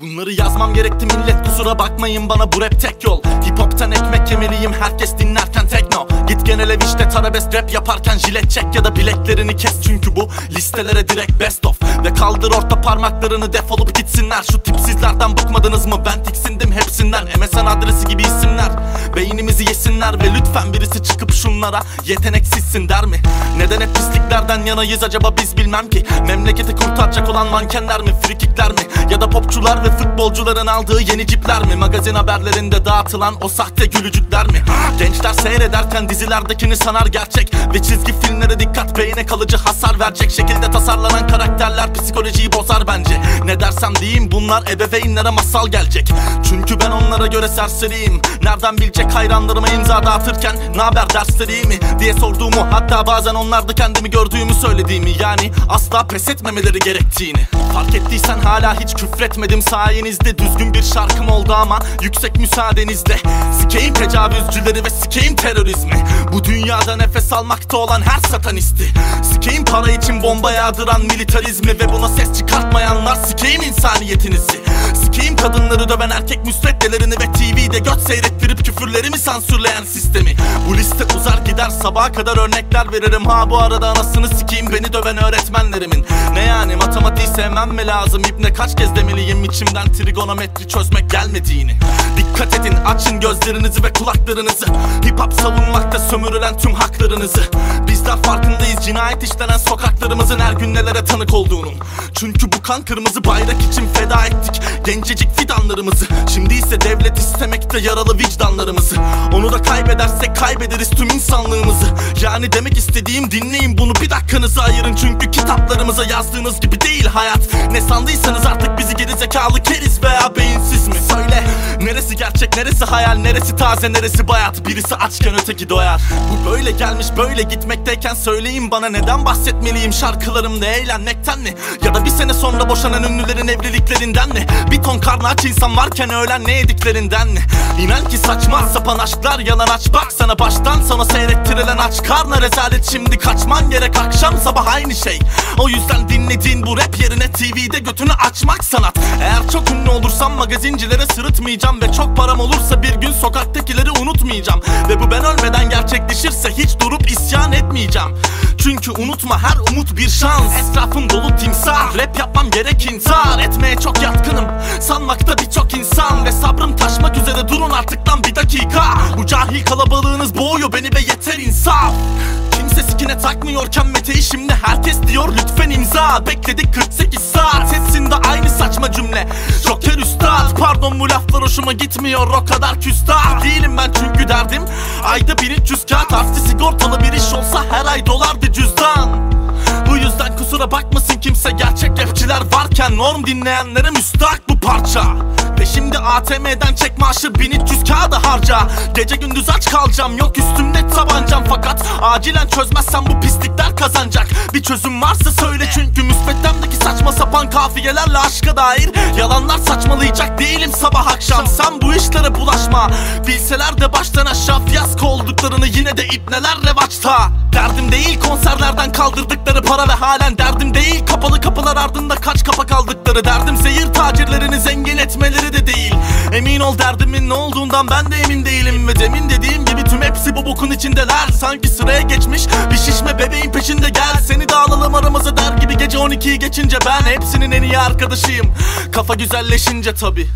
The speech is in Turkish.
Bunları yazmam gerekti millet kusura bakmayın bana bu rap tek yol. Hip hop'tan ekmek yemeliyim herkes dinlerken tekno. Git genel ev işte tarabesk rap yaparken jilet çek ya da bileklerini kes. Çünkü bu listelere direkt best of. Ve kaldır orta parmaklarını defolup gitsinler. Şu tipsizlerden bıkmadınız mı? Ben tiksindim hepsinden. MSN adresi gibi isimler Beynimizi yesinler ve lütfen birisi çıkıp şunlara Yeteneksizsin der mi? Neden hep pisliklerden yanayız acaba biz bilmem ki Memleketi kurtaracak olan mankenler mi? Frikikler mi? Ya da popçular ve futbolcuların aldığı yeni cipler mi? Magazin haberlerinde dağıtılan o sahte gülücükler mi? Gençler seyrederken dizilerdekini sanar gerçek Ve çizgi filmlere dikkat beyine kalıcı hasar verecek Şekilde tasarlanan karakterler psikolojiyi bozar bence Ne dersem diyeyim bunlar ebeveynlere masal gelecek Çünkü ben onlara göre serseriyim Nereden bilecek hayranlarıma imza dağıtırken Naber dersleri iyi mi? diye sorduğumu Hatta bazen onlarda kendimi gördüğümü söylediğimi Yani asla pes etmemeleri gerektiğini. Fark ettiysen hala hiç küfretmedim sayenizde Düzgün bir şarkım oldu ama yüksek müsaadenizle. Sikeyim tecavüzcüleri ve sikeyim terörizmi. Bu dünyada nefes almakta olan her satanisti. Sikeyim para için bomba yağdıran militarizmi Ve buna ses çıkartmayanlar sikeyim insaniyetinizi. Sikeyim kadınları döven erkek müsveddelerini ve TV'de göt seyrettirip küfürlerimi sansürleyen sistemi. Bu liste uzar gider sabaha kadar örnekler veririm. Ha bu arada anasını sikeyim beni döven öğretmenlerimin. Ne yani matematiği sevmem mi lazım? İbne kaç kez demeliyim? İçimden trigonometri çözmek gelmediğini. Dikkat edin açın gözlerinizi ve kulaklarınızı. Hip hop savunmakta sömürülen tüm haklarınızı. Bizler farkındayız cinayet işlenen sokaklarımızın her gün nelere tanık olduğunun. Çünkü bu kan kırmızı bayrak için feda ettik. Gencecik fidanlarımızı. Şimdi ise devlet istemekte yaralı vicdanlarımızı. Onu da kaybedersek kaybederiz tüm insanlığımızı. Yani demek istediğim dinleyin bunu. Bir dakikanızı ayırın Çünkü kitaplarımıza yazdığınız gibi değil hayat. Ne sandıysanız artık bizi geri zekalı keriz veya beyinsiz mi? Söyle Neresi gerçek neresi hayal neresi taze neresi bayat? Birisi açken öteki doyar. Bu böyle gelmiş böyle gitmekteyken söyleyin bana Neden bahsetmeliyim? Şarkılarımda eğlenmekten mi? Ya da bir sene sonra boşanan ünlülerin evliliklerinden mi? Bir ton karnı aç insan varken öğlen ne yediklerinden mi? İnan ki saçma sapan aşklar yalan aç. Bak sana baştan sona seyrettirilen aç. Karna rezalet Şimdi kaçman gerek. Akşam sabah aynı şey. O yüzden dinlediğin bu rap yerine TV'de götünü açmak sanat. Eğer çok ünlü olursam magazincilere sırıtmayacağım Ve çok param olursa bir gün sokaktakileri unutmayacağım. Ve bu ben ölmeden gerçekleşirse hiç durup isyan etmeyeceğim. Çünkü unutma her umut bir şans. Etrafım dolu timsah. Rap yapmam gerek intihar. Etmeye çok yatkınım. Sanmakta birçok insan. Ve sabrım taşmak üzere durun artık lan bir dakika. Bu cahil kalabalığınız boğuyor beni ve yeter insaf. Kimse sikine takmıyorken Mete'yi şimdi herkes diyor lütfen imza. Bekledik 48 saat. Hepsinde aynı saçma cümle pardon bu laflar hoşuma gitmiyor o kadar küstah Değilim ben çünkü derdim ayda 1300 kağıt Artı sigortalı bir iş olsa her ay dolardı cüzdan. Bu yüzden kusura bakmasın kimse gerçek rapçiler varken Norm dinleyenlere müstahak bu parça. Ve şimdi ATM'den çek maaşı 1300 kağıdı harca. Gece gündüz aç kalacağım yok üstümde tabancam. Fakat acilen çözmezsem bu pislikler kazanacak. Bir çözüm varsa söyle çünkü dair Yalanlar saçmalayacak değilim sabah akşam. Sen bu işlere bulaşma. Bilseler de baştan aşağı fiyasko olduklarını yine de ipneler revaçta. Derdim değil konserlerden kaldırdıkları para ve halen derdim değil. Kapalı kapılar ardında kaç kapak aldıkları Derdim. Zehir tacirlerini zengin etmeleri de değil. Emin ol derdimin ne olduğundan ben de emin değilim Ve demin dediğim hepsi bu bokun içindeler. Sanki sıraya geçmiş bir şişme bebeğin peşinde gel. Seni de alalım aramıza der gibi gece 12'yi geçince Ben hepsinin en iyi arkadaşıyım. Kafa güzelleşince tabi